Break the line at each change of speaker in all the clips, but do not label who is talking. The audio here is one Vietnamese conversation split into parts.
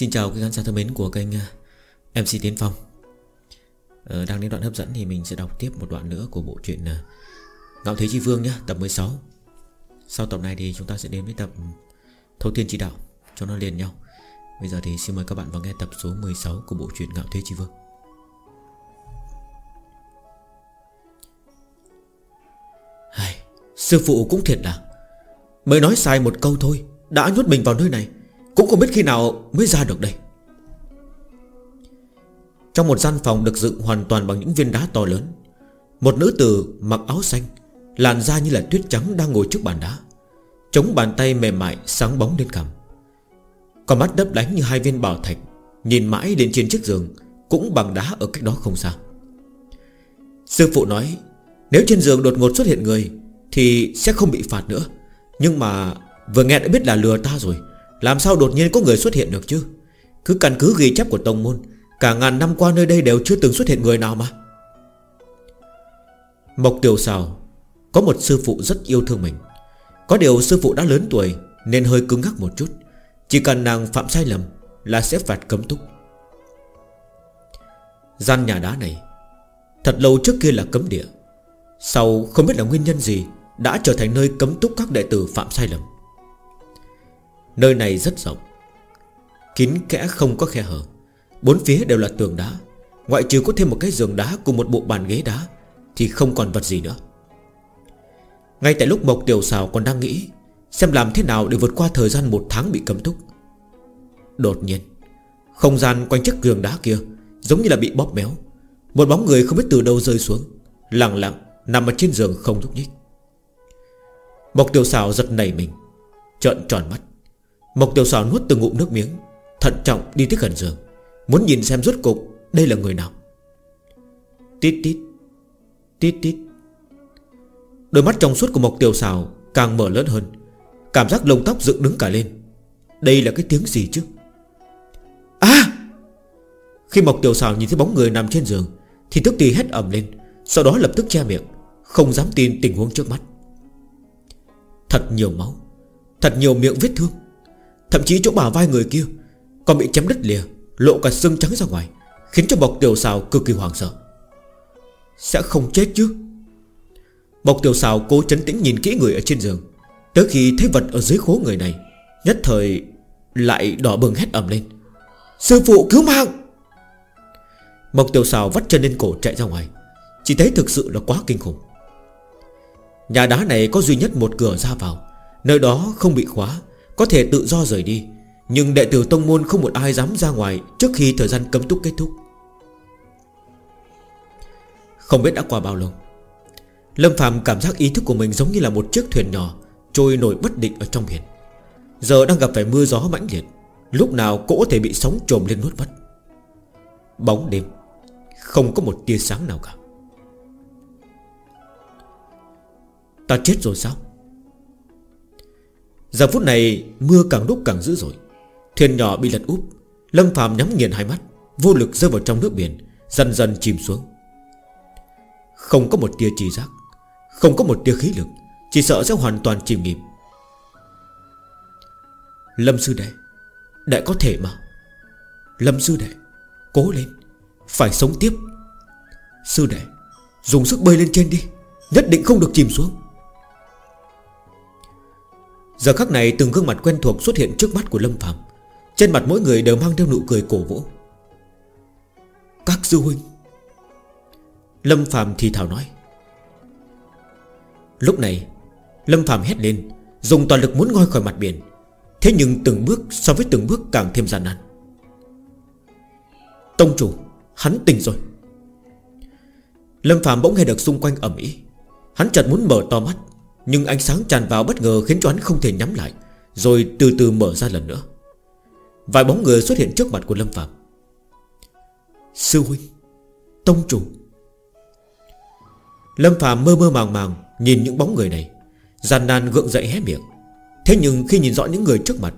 Xin chào các khán giả thân mến của kênh à, MC Tiến Phong. Ờ, Đang đến đoạn hấp dẫn thì mình sẽ đọc tiếp một đoạn nữa của bộ truyện à, Ngạo Thế Chi Vương nhé, tập 16 Sau tập này thì chúng ta sẽ đến với tập Thâu Thiên Chỉ Đạo cho nó liền nhau. Bây giờ thì xin mời các bạn vào nghe tập số 16 của bộ truyện Ngạo Thế Chi Vương. Sư phụ cũng thiệt là Mới nói sai một câu thôi Đã nhốt mình vào nơi này cũng không biết khi nào mới ra được đây. Trong một gian phòng được dựng hoàn toàn bằng những viên đá to lớn, Một nữ tử mặc áo xanh Làn da như là tuyết trắng đang ngồi trước bàn đá, Chống bàn tay mềm mại sáng bóng lên cằm. Con mắt đấp đánh như hai viên bảo thạch, Nhìn mãi đến trên chiếc giường Cũng bằng đá ở cách đó không xa. Sư phụ nói, Nếu trên giường đột ngột xuất hiện người Thì sẽ không bị phạt nữa, Nhưng mà vừa nghe đã biết là lừa ta rồi. Làm sao đột nhiên có người xuất hiện được chứ? Cứ căn cứ ghi chép của Tông Môn, Cả ngàn năm qua nơi đây đều chưa từng xuất hiện người nào mà. Mộc Tiểu Sào, Có một sư phụ rất yêu thương mình. Có điều sư phụ đã lớn tuổi Nên hơi cứng ngắc một chút. Chỉ cần nàng phạm sai lầm Là sẽ phạt cấm túc. Gian nhà đá này, Thật lâu trước kia là cấm địa. Sau không biết là nguyên nhân gì, Đã trở thành nơi cấm túc các đệ tử phạm sai lầm. Nơi này rất rộng. Kín kẽ không có khe hở. Bốn phía đều là tường đá. Ngoại trừ có thêm một cái giường đá Cùng một bộ bàn ghế đá, Thì không còn vật gì nữa. Ngay tại lúc Mộc Tiểu Xào còn đang nghĩ, Xem làm thế nào để vượt qua thời gian một tháng bị cấm túc. Đột nhiên, Không gian quanh chiếc giường đá kia Giống như là bị bóp méo. Một bóng người không biết từ đâu rơi xuống, Lặng lặng nằm ở trên giường không nhúc nhích. Mộc Tiểu Xào giật nảy mình, Trợn tròn mắt. Mộc Tiểu Xào nuốt từng ngụm nước miếng, Thận trọng đi tới gần giường, Muốn nhìn xem rốt cục đây là người nào. Tít tít Tít tít. Đôi mắt trong suốt của Mộc Tiểu Xào Càng mở lớn hơn, Cảm giác lông tóc dựng đứng cả lên. Đây là cái tiếng gì chứ? À! Khi Mộc Tiểu Xào nhìn thấy bóng người nằm trên giường, Thì tức thì hét ẩm lên, Sau đó lập tức che miệng, Không dám tin tình huống trước mắt. Thật nhiều máu, Thật nhiều miệng vết thương. Thậm chí chỗ bả vai người kia Còn bị chém đứt lìa, Lộ cả xương trắng ra ngoài, Khiến cho bọc Tiểu Xào cực kỳ hoảng sợ. Sẽ không chết chứ? Bọc Tiểu Xào cố chấn tĩnh nhìn kỹ người ở trên giường, Tới khi thấy vật ở dưới khố người này, Nhất thời Lại đỏ bừng hét ầm lên. Sư phụ cứu mạng! Mộc Tiểu Xào vắt chân lên cổ chạy ra ngoài, Chỉ thấy thực sự là quá kinh khủng. Nhà đá này có duy nhất một cửa ra vào, Nơi đó không bị khóa có thể tự do rời đi, Nhưng đệ tử Tông Môn không một ai dám ra ngoài Trước khi thời gian cấm túc kết thúc. Không biết đã qua bao lâu, Lâm Phạm cảm giác ý thức của mình giống như là một chiếc thuyền nhỏ Trôi nổi bất định ở trong biển. Giờ đang gặp phải mưa gió mãnh liệt, Lúc nào cũng có thể bị sóng trồm lên nuốt mất. Bóng đêm, Không có một tia sáng nào cả. Ta chết rồi sao? Giờ phút này, mưa càng lúc càng dữ dội. Thuyền nhỏ bị lật úp, Lâm Phạm nhắm nghiền hai mắt, Vô lực rơi vào trong nước biển, Dần dần chìm xuống. Không có một tia trì giác, Không có một tia khí lực, Chỉ sợ sẽ hoàn toàn chìm nghỉm. Lâm sư đệ Đệ có thể mà. Lâm sư đệ, Cố lên, Phải sống tiếp. Sư đệ, Dùng sức bơi lên trên đi, Nhất định không được chìm xuống. Giờ khắc này từng gương mặt quen thuộc xuất hiện trước mắt của Lâm Phạm Trên mặt mỗi người đều mang theo nụ cười cổ vũ. Các sư huynh. Lâm Phạm thì thào nói. Lúc này, Lâm Phạm hét lên, Dùng toàn lực muốn ngoi khỏi mặt biển. Thế nhưng từng bước so với từng bước càng thêm gian nan. Tông chủ, Hắn tỉnh rồi. Lâm Phạm bỗng nghe được xung quanh ẩm ý Hắn chợt muốn mở to mắt. Nhưng ánh sáng tràn vào bất ngờ khiến cho hắn không thể nhắm lại, Rồi từ từ mở ra lần nữa. Vài bóng người xuất hiện trước mặt của Lâm Phạm Sư huynh, Tông chủ. Lâm Phạm mơ mơ màng màng Nhìn những bóng người này giàn nan gượng dậy hé miệng. Thế nhưng khi nhìn rõ những người trước mặt,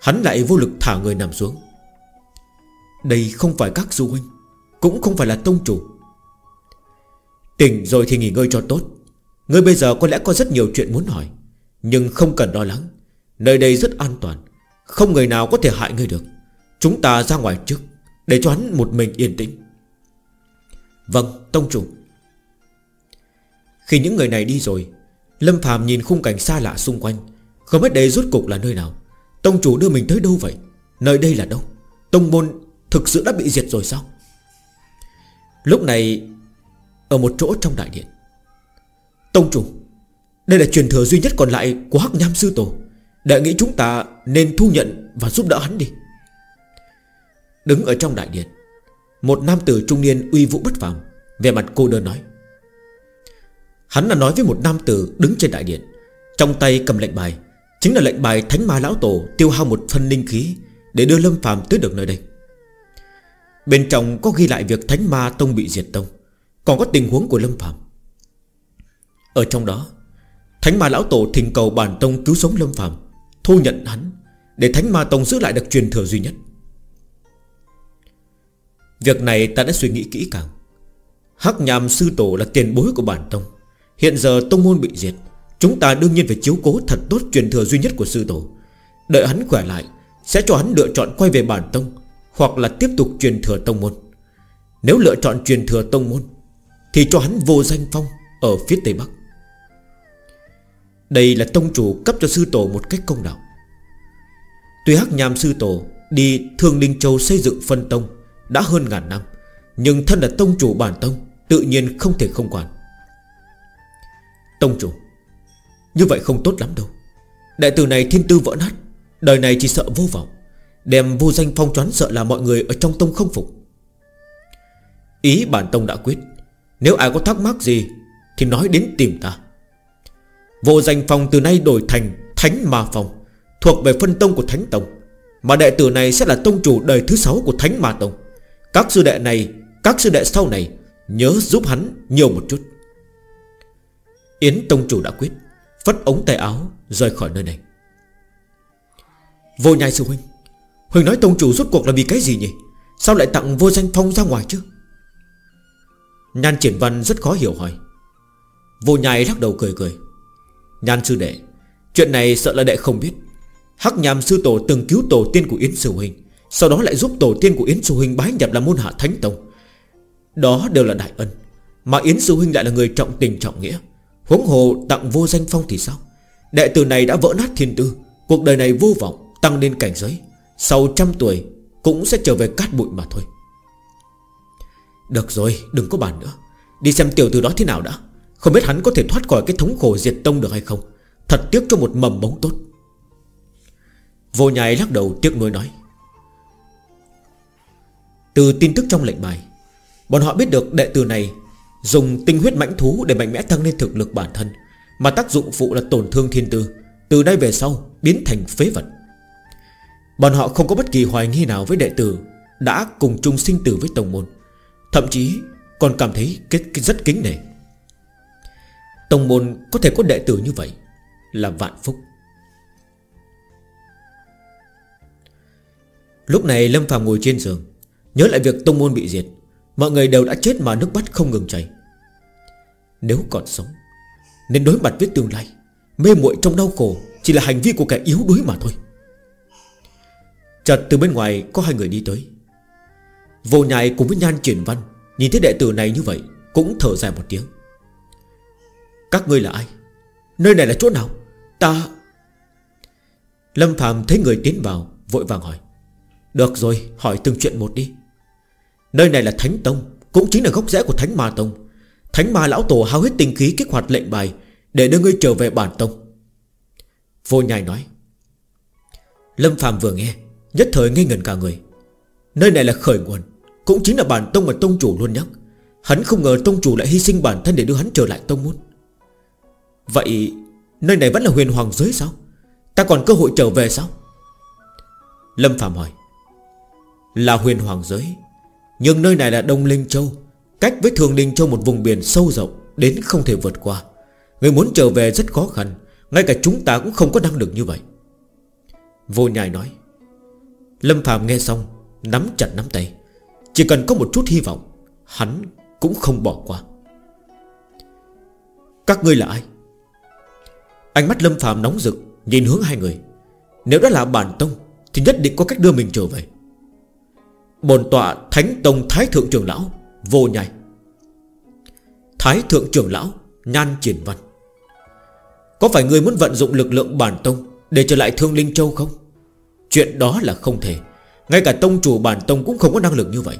Hắn lại vô lực thả người nằm xuống. Đây không phải các sư huynh, Cũng không phải là tông chủ. Tỉnh rồi thì nghỉ ngơi cho tốt. Ngươi bây giờ có lẽ có rất nhiều chuyện muốn hỏi, Nhưng không cần lo lắng. Nơi đây rất an toàn, Không người nào có thể hại ngươi được. Chúng ta ra ngoài trước, Để cho hắn một mình yên tĩnh. Vâng Tông chủ. Khi những người này đi rồi, Lâm Phạm nhìn khung cảnh xa lạ xung quanh, Không biết đây rốt cục là nơi nào. Tông chủ đưa mình tới đâu vậy? Nơi đây là đâu? Tông môn thực sự đã bị diệt rồi sao? Lúc này, Ở một chỗ trong đại điện Tông chủ, Đây là truyền thừa duy nhất còn lại của Hắc Nham Sư Tổ. Đại nghĩ chúng ta nên thu nhận Và giúp đỡ hắn đi. Đứng ở trong đại điện, Một nam tử trung niên uy vũ bất phàm Về mặt cô đơn nói. Hắn là nói với một nam tử đứng trên đại điện, Trong tay cầm lệnh bài, Chính là lệnh bài Thánh Ma Lão Tổ Tiêu hao một phân linh khí Để đưa Lâm phàm tới được nơi đây. Bên trong có ghi lại việc Thánh Ma Tông bị diệt tông, Còn có tình huống của Lâm phàm. Ở trong đó, Thánh Ma Lão Tổ thỉnh cầu bản tông cứu sống Lâm phàm, Thu nhận hắn Để Thánh Ma Tông giữ lại được truyền thừa duy nhất. Việc này ta đã suy nghĩ kỹ càng. Hắc nhàm sư tổ là tiền bối của bản tông. Hiện giờ tông môn bị diệt, Chúng ta đương nhiên phải chiếu cố thật tốt truyền thừa duy nhất của sư tổ. Đợi hắn khỏe lại, Sẽ cho hắn lựa chọn quay về bản tông Hoặc là tiếp tục truyền thừa tông môn. Nếu lựa chọn truyền thừa tông môn, Thì cho hắn vô danh phong Ở phía tây bắc. Đây là tông chủ cấp cho sư tổ một cách công đạo. Tuy hắc nhàm sư tổ Đi Thương Linh Châu xây dựng phân tông Đã hơn ngàn năm, Nhưng thân là tông chủ bản tông, Tự nhiên không thể không quản. Tông chủ, Như vậy không tốt lắm đâu. Đại tử này thiên tư vỡ nát, Đời này chỉ sợ vô vọng, Đem vô danh phong choán sợ là mọi người ở trong tông không phục. Ý bản tông đã quyết, Nếu ai có thắc mắc gì Thì nói đến tìm ta. Vô danh phòng từ nay đổi thành Thánh Ma phòng, Thuộc về phân tông của Thánh Tông. Mà đệ tử này sẽ là tông chủ đời thứ sáu của Thánh Ma Tông. Các sư đệ này Các sư đệ sau này Nhớ giúp hắn nhiều một chút. Yến Tông Chủ đã quyết Phất ống tay áo rời khỏi nơi này. Vô nhai sư huynh Huynh nói Tông Chủ rốt cuộc là vì cái gì nhỉ? Sao lại tặng vô danh phong ra ngoài chứ? Nhan triển văn rất khó hiểu hỏi. Vô nhai lắc đầu cười cười. Nhan sư đệ, Chuyện này sợ là đệ không biết. Hắc nhàm sư tổ từng cứu tổ tiên của Yến Sư Huynh, Sau đó lại giúp tổ tiên của Yến Sư Huynh bái nhập là môn hạ Thánh Tông. Đó đều là đại ân, Mà Yến Sư Huynh lại là người trọng tình trọng nghĩa. Huống hồ tặng vô danh phong thì sao? Đệ tử này đã vỡ nát thiên tư, Cuộc đời này vô vọng, Tăng lên cảnh giới. Sau trăm tuổi, Cũng sẽ trở về cát bụi mà thôi. Được rồi, đừng có bàn nữa. Đi xem tiểu tử đó thế nào đã. Không biết hắn có thể thoát khỏi cái thống khổ diệt tông được hay không? Thật tiếc cho một mầm bóng tốt. Vô nhai lắc đầu tiếc nuối nói, Từ tin tức trong lệnh bài, Bọn họ biết được đệ tử này Dùng tinh huyết mãnh thú để mạnh mẽ tăng lên thực lực bản thân, Mà tác dụng phụ là tổn thương thiên tư, Từ đây về sau biến thành phế vật. Bọn họ không có bất kỳ hoài nghi nào với đệ tử Đã cùng chung sinh tử với tổng môn, Thậm chí còn cảm thấy rất kính nể. Tông môn có thể có đệ tử như vậy Là vạn phúc. Lúc này Lâm Phàm ngồi trên giường, Nhớ lại việc tông môn bị diệt, Mọi người đều đã chết mà nước mắt không ngừng chảy. Nếu còn sống, Nên đối mặt với tương lai, Mê muội trong đau khổ Chỉ là hành vi của kẻ yếu đuối mà thôi. Chợt từ bên ngoài có hai người đi tới. Vô nhai cùng với nhan triển văn, Nhìn thấy đệ tử này như vậy, Cũng thở dài một tiếng. Các ngươi là ai? Nơi này là chỗ nào? Ta Lâm Phạm thấy người tiến vào, Vội vàng hỏi. Được rồi, hỏi từng chuyện một đi. Nơi này là Thánh Tông, Cũng chính là gốc rẽ của Thánh Ma Tông. Thánh Ma Lão Tổ hao hết tinh khí kích hoạt lệnh bài Để đưa ngươi trở về bản tông. Vô nhai nói. Lâm Phạm vừa nghe, Nhất thời ngây ngần cả người. Nơi này là khởi nguồn, Cũng chính là bản tông mà tông chủ luôn nhắc. Hắn không ngờ tông chủ lại hy sinh bản thân để đưa hắn trở lại tông môn. Vậy Nơi này vẫn là huyền hoàng giới sao? Ta còn cơ hội trở về sao? Lâm Phạm hỏi. Là huyền hoàng giới, nhưng nơi này là Đông Linh Châu, Cách với Thường Linh Châu một vùng biển sâu rộng, Đến không thể vượt qua. Người muốn trở về rất khó khăn, Ngay cả chúng ta cũng không có năng lực như vậy. Vô nhai nói. Lâm Phạm nghe xong, Nắm chặt nắm tay. Chỉ cần có một chút hy vọng, Hắn cũng không bỏ qua. Các ngươi là ai? Ánh mắt Lâm Phạm nóng rực, Nhìn hướng hai người. Nếu đó là bản tông, Thì nhất định có cách đưa mình trở về. Bồn tọa Thánh Tông Thái Thượng Trường Lão, Vô nhai. Thái Thượng Trường Lão, Nhan Triển Văn. Có phải người muốn vận dụng lực lượng bản tông Để trở lại Thương Linh Châu không? Chuyện đó là không thể. Ngay cả tông chủ bản tông cũng không có năng lực như vậy.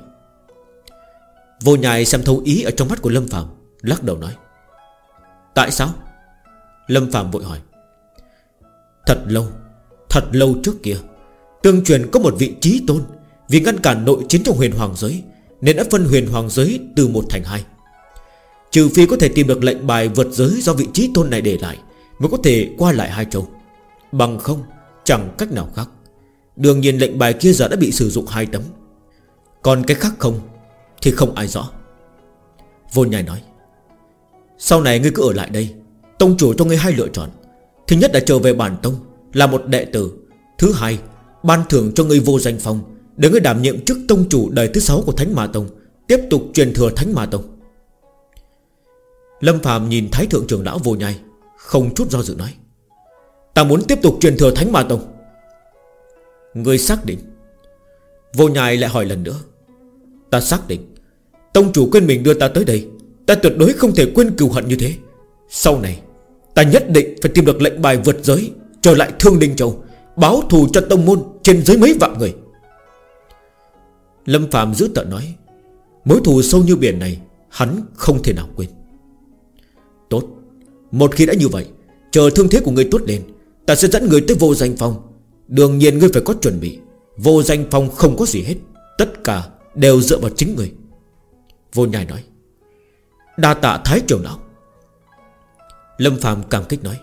Vô nhai xem thấu ý Ở trong mắt của Lâm Phạm Lắc đầu nói. Tại sao? Lâm Phạm vội hỏi. Thật lâu Thật lâu trước kia, Tương truyền có một vị trí tôn, Vì ngăn cản nội chiến trong huyền hoàng giới, Nên đã phân huyền hoàng giới từ một thành hai. Trừ phi có thể tìm được lệnh bài vượt giới Do vị trí tôn này để lại, Mới có thể qua lại hai châu. Bằng không, chẳng cách nào khác. Đương nhiên lệnh bài kia giờ đã bị sử dụng hai tấm. Còn cái khác không, Thì không ai rõ. Vô nhai nói. Sau này ngươi cứ ở lại đây Tông chủ cho ngươi hai lựa chọn. Thứ nhất là trở về bản tông, Là một đệ tử. Thứ hai, Ban thưởng cho ngươi vô danh phong, Để ngươi đảm nhiệm chức tông chủ đời thứ sáu của Thánh Ma Tông, Tiếp tục truyền thừa Thánh Ma Tông. Lâm Phạm nhìn Thái Thượng trưởng lão vô nhai, Không chút do dự nói, Ta muốn tiếp tục truyền thừa Thánh Ma Tông. Ngươi xác định. Vô nhai lại hỏi lần nữa, Ta xác định, Tông chủ quên mình đưa ta tới đây, Ta tuyệt đối không thể quên cừu hận như thế. Sau này Ta nhất định phải tìm được lệnh bài vượt giới, Trở lại Thương đình Châu, Báo thù cho tông môn trên dưới mấy vạn người. Lâm Phạm giữ tợn nói, Mối thù sâu như biển này, Hắn không thể nào quên. Tốt, Một khi đã như vậy, Chờ thương thế của ngươi tốt lên, Ta sẽ dẫn người tới vô danh phòng Đương nhiên ngươi phải có chuẩn bị, Vô danh phòng không có gì hết, Tất cả đều dựa vào chính người Vô nhai nói, Đa tạ thái trưởng lão Lâm Phạm cảm kích nói.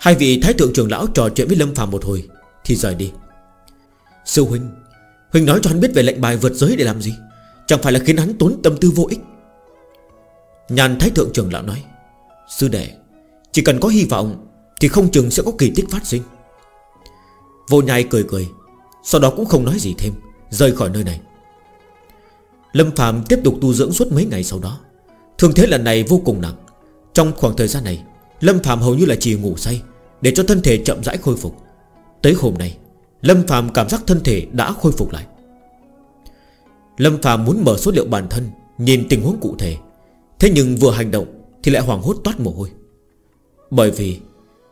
Hai vị thái thượng trưởng lão trò chuyện với Lâm Phạm một hồi, Thì rời đi. Sư huynh Huynh nói cho hắn biết về lệnh bài vượt giới để làm gì? Chẳng phải là khiến hắn tốn tâm tư vô ích? Nhàn thái thượng trưởng lão nói. Sư đệ, Chỉ cần có hy vọng, Thì không chừng sẽ có kỳ tích phát sinh. Vô nhai cười cười, Sau đó cũng không nói gì thêm, Rời khỏi nơi này. Lâm Phạm tiếp tục tu dưỡng suốt mấy ngày sau đó. Thương thế lần này vô cùng nặng. Trong khoảng thời gian này, Lâm Phạm hầu như là chỉ ngủ say Để cho thân thể chậm rãi khôi phục. Tới hôm nay, Lâm Phạm cảm giác thân thể đã khôi phục lại. Lâm Phạm muốn mở số liệu bản thân, Nhìn tình huống cụ thể. Thế nhưng vừa hành động Thì lại hoảng hốt toát mồ hôi. Bởi vì,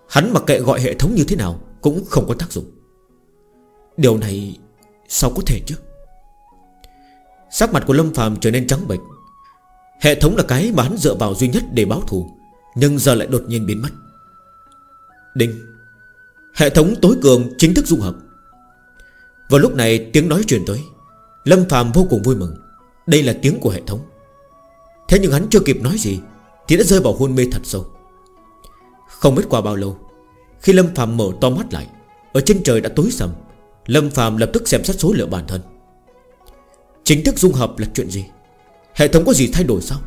Hắn mặc kệ gọi hệ thống như thế nào Cũng không có tác dụng. Điều này Sao có thể chứ? Sắc mặt của Lâm Phạm trở nên trắng bệch. Hệ thống là cái mà hắn dựa vào duy nhất để báo thù. Nhưng giờ lại đột nhiên biến mất. Đinh, Hệ thống tối cường chính thức dung hợp. Vào lúc này tiếng nói truyền tới. Lâm Phạm vô cùng vui mừng. Đây là tiếng của hệ thống. Thế nhưng hắn chưa kịp nói gì Thì đã rơi vào hôn mê thật sâu. Không biết qua bao lâu, Khi Lâm Phạm mở to mắt lại, Ở trên trời đã tối sầm, Lâm Phạm lập tức xem xét số liệu bản thân. Chính thức dung hợp là chuyện gì? Hệ thống có gì thay đổi sao?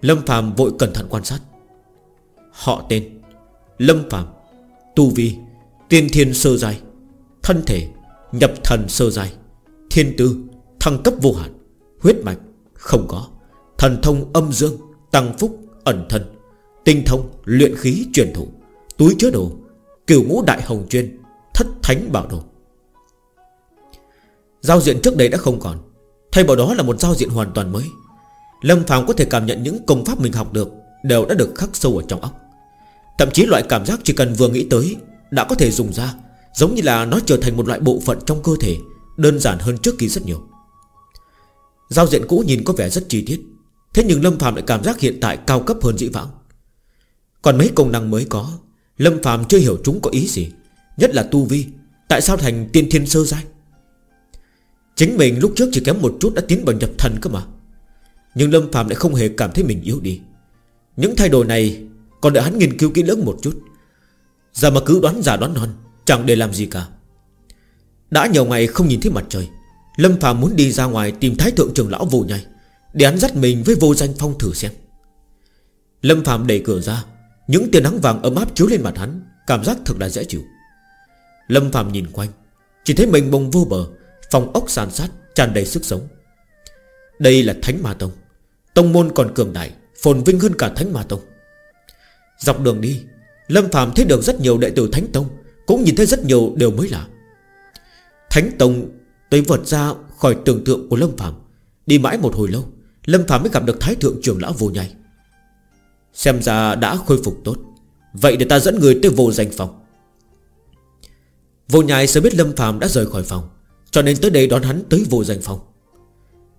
Lâm Phạm vội cẩn thận quan sát. Họ tên Lâm Phạm, Tu Vi, Tiên thiên sơ giai, Thân thể Nhập thần sơ giai, Thiên tư, Thăng cấp vô hạn, Huyết mạch Không có, Thần thông âm dương, Tăng phúc Ẩn thân, Tinh thông Luyện khí truyền thủ Túi chứa đồ, Cửu ngũ đại hồng chuyên, Thất thánh bảo đồ. Giao diện trước đây đã không còn, Thay vào đó là một giao diện hoàn toàn mới. Lâm Phạm có thể cảm nhận những công pháp mình học được Đều đã được khắc sâu ở trong óc. Thậm chí loại cảm giác chỉ cần vừa nghĩ tới Đã có thể dùng ra, Giống như là nó trở thành một loại bộ phận trong cơ thể, Đơn giản hơn trước kia rất nhiều. Giao diện cũ nhìn có vẻ rất chi tiết, Thế nhưng Lâm Phạm lại cảm giác hiện tại cao cấp hơn dĩ vãng. Còn mấy công năng mới có, Lâm Phạm chưa hiểu chúng có ý gì, Nhất là tu vi, Tại sao thành tiên thiên sơ giai? Chính mình lúc trước chỉ kém một chút đã tiến vào nhập thần cơ mà. Nhưng Lâm Phạm lại không hề cảm thấy mình yếu đi. Những thay đổi này còn đợi hắn nghiên cứu kỹ lưỡng một chút. Giờ mà cứ đoán giả đoán non, Chẳng để làm gì cả. Đã nhiều ngày không nhìn thấy mặt trời, Lâm Phạm muốn đi ra ngoài tìm thái thượng trưởng lão vô nhai, Để hắn dắt mình với vô danh phong thử xem. Lâm Phạm đẩy cửa ra, Những tia nắng vàng ấm áp chiếu lên mặt hắn, Cảm giác thật là dễ chịu. Lâm Phạm nhìn quanh, Chỉ thấy mình bông vô bờ, Phòng ốc sàn sát tràn đầy sức sống. Đây là Thánh Ma Tông Tông môn còn cường đại, Phồn vinh hơn cả Thánh Ma Tông. Dọc đường đi, Lâm Phạm thấy được rất nhiều đệ tử Thánh Tông, Cũng nhìn thấy rất nhiều điều mới lạ. Thánh Tông Tới vượt ra khỏi tưởng tượng của Lâm Phạm Đi mãi một hồi lâu, Lâm Phạm mới gặp được Thái Thượng trưởng lão vô nhai. Xem ra đã khôi phục tốt, Vậy để ta dẫn người tới vô danh phòng. Vô nhai sớm biết Lâm Phạm đã rời khỏi phòng, Cho nên tới đây đón hắn tới vô danh phòng.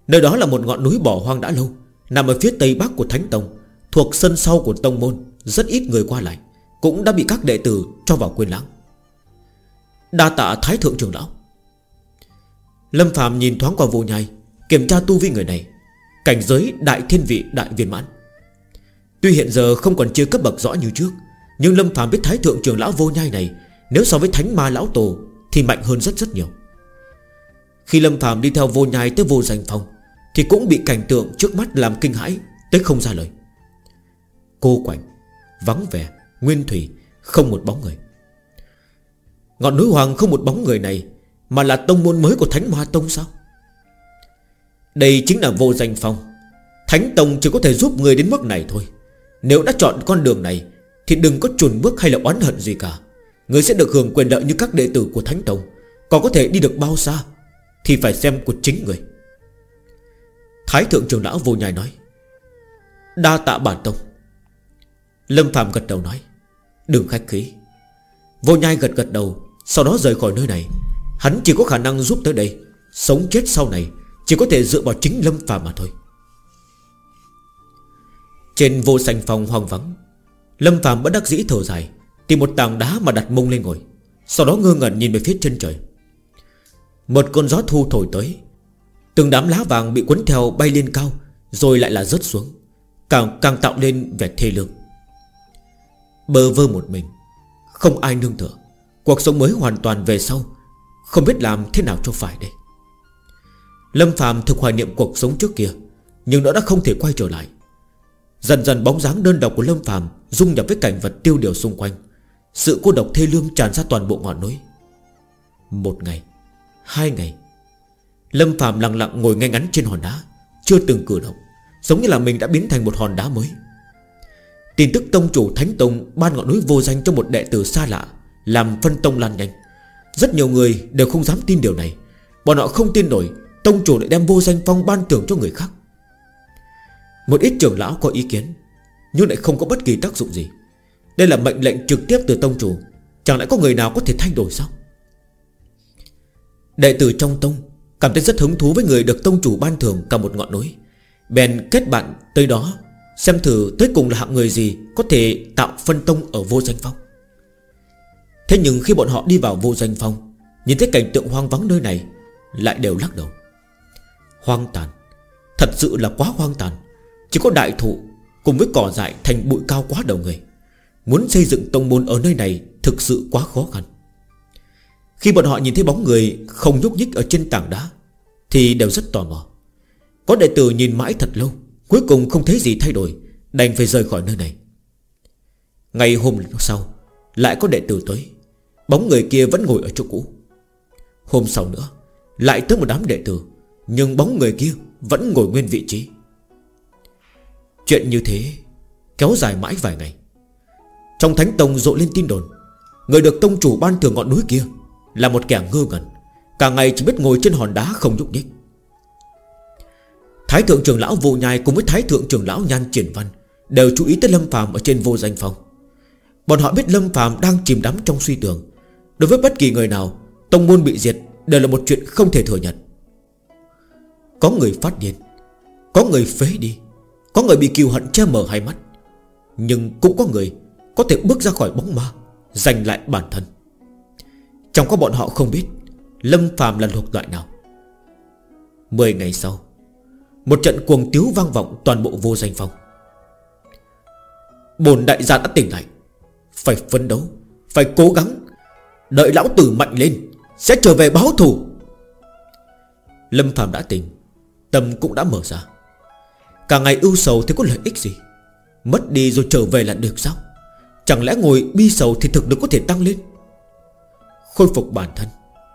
Nơi đó là một ngọn núi bỏ hoang đã lâu, Nằm ở phía tây bắc của Thánh Tông, Thuộc sân sau của Tông Môn. Rất ít người qua lại, Cũng đã bị các đệ tử cho vào quên lãng. Đa tạ Thái Thượng trưởng lão. Lâm Phạm nhìn thoáng qua vô nhai, Kiểm tra tu vi người này, Cảnh giới đại thiên vị đại viên mãn. Tuy hiện giờ không còn chia cấp bậc rõ như trước, Nhưng Lâm Phạm biết Thái Thượng trưởng lão vô nhai này, Nếu so với Thánh Ma Lão Tổ Thì mạnh hơn rất rất nhiều. Khi Lâm Phạm đi theo vô nhai tới vô danh phong, Thì cũng bị cảnh tượng trước mắt làm kinh hãi, Tới không ra lời. Cô quạnh Vắng vẻ, Nguyên thủy, Không một bóng người. Ngọn núi hoàng không một bóng người này Mà là tông môn mới của Thánh Ma Tông sao? Đây chính là vô danh phong. Thánh Tông chỉ có thể giúp người đến mức này thôi. Nếu đã chọn con đường này, Thì đừng có chuồn bước hay là oán hận gì cả. Người sẽ được hưởng quyền lợi như các đệ tử của Thánh Tông. Còn có thể đi được bao xa, Thì phải xem của chính người. Thái thượng trưởng lão vô nhai nói, Đa tạ bản tông. Lâm Phạm gật đầu nói, Đừng khách khí. Vô nhai gật gật đầu, Sau đó rời khỏi nơi này. Hắn chỉ có khả năng giúp tới đây, Sống chết sau này, Chỉ có thể dựa vào chính Lâm Phạm mà thôi. Trên vô sành phòng hoang vắng, Lâm Phạm bất đắc dĩ thở dài, Tìm một tảng đá mà đặt mông lên ngồi, Sau đó ngơ ngẩn nhìn về phía chân trời. Một con gió thu thổi tới, Từng đám lá vàng bị cuốn theo bay lên cao, Rồi lại là rớt xuống, Càng càng tạo lên vẻ thê lương. Bơ vơ một mình. Không ai nương tựa. Cuộc sống mới hoàn toàn về sau. Không biết làm thế nào cho phải đây. Lâm Phạm thực hoài niệm cuộc sống trước kia, Nhưng nó đã không thể quay trở lại. Dần dần bóng dáng đơn độc của Lâm Phạm Dung nhập với cảnh vật tiêu điều xung quanh. Sự cô độc thê lương tràn ra toàn bộ ngọn núi. Một ngày, Hai ngày, Lâm Phạm lặng lặng ngồi ngay ngắn trên hòn đá, Chưa từng cử động, Giống như là mình đã biến thành một hòn đá mới. Tin tức tông chủ Thánh Tông Ban ngọn núi vô danh cho một đệ tử xa lạ, Làm phân tông lan nhanh. Rất nhiều người đều không dám tin điều này. Bọn họ không tin nổi, Tông chủ lại đem vô danh phong ban thưởng cho người khác. Một ít trưởng lão có ý kiến, Nhưng lại không có bất kỳ tác dụng gì. Đây là mệnh lệnh trực tiếp từ tông chủ, Chẳng lẽ có người nào có thể thay đổi sao? Đệ tử trong tông Cảm thấy rất hứng thú với người được tông chủ ban thưởng cả một ngọn núi. Bèn kết bạn tới đó Xem thử tới cùng là hạng người gì Có thể tạo phân tông ở vô danh phong. Thế nhưng khi bọn họ đi vào vô danh phong, Nhìn thấy cảnh tượng hoang vắng nơi này, Lại đều lắc đầu. Hoang tàn. Thật sự là quá hoang tàn. Chỉ có đại thụ Cùng với cỏ dại thành bụi cao quá đầu người. Muốn xây dựng tông môn ở nơi này Thực sự quá khó khăn. Khi bọn họ nhìn thấy bóng người Không nhúc nhích ở trên tảng đá, Thì đều rất tò mò. Có đệ tử nhìn mãi thật lâu Cuối cùng không thấy gì thay đổi, Đành phải rời khỏi nơi này. Ngày hôm sau, Lại có đệ tử tới. Bóng người kia vẫn ngồi ở chỗ cũ. Hôm sau nữa, Lại tới một đám đệ tử, Nhưng bóng người kia vẫn ngồi nguyên vị trí. Chuyện như thế Kéo dài mãi vài ngày. Trong thánh tông rộ lên tin đồn, Người được tông chủ ban thưởng ngọn núi kia Là một kẻ ngơ ngẩn, Cả ngày chỉ biết ngồi trên hòn đá không nhúc nhích. Thái thượng trưởng lão vô nhai cùng với thái thượng trưởng lão nhan triển văn Đều chú ý tới Lâm phàm ở trên vô danh phòng. Bọn họ biết Lâm phàm đang chìm đắm trong suy tưởng. Đối với bất kỳ người nào, Tông môn bị diệt Đều là một chuyện không thể thừa nhận. Có người phát điên, Có người phế đi, Có người bị kiều hận che mờ hai mắt. Nhưng cũng có người Có thể bước ra khỏi bóng ma, Giành lại bản thân. Trong có bọn họ không biết Lâm phàm là thuộc loại nào. Mười ngày sau một trận cuồng tiếu vang vọng toàn bộ vô danh phong Bồn đại gia đã tỉnh lại. Phải phấn đấu, Phải cố gắng. Đợi lão tử mạnh lên, Sẽ trở về báo thù. Lâm Phạm đã tỉnh, Tâm cũng đã mở ra. Cả ngày ưu sầu thì có lợi ích gì? Mất đi rồi trở về là được sao? Chẳng lẽ ngồi bi sầu thì thực lực có thể tăng lên? Khôi phục bản thân,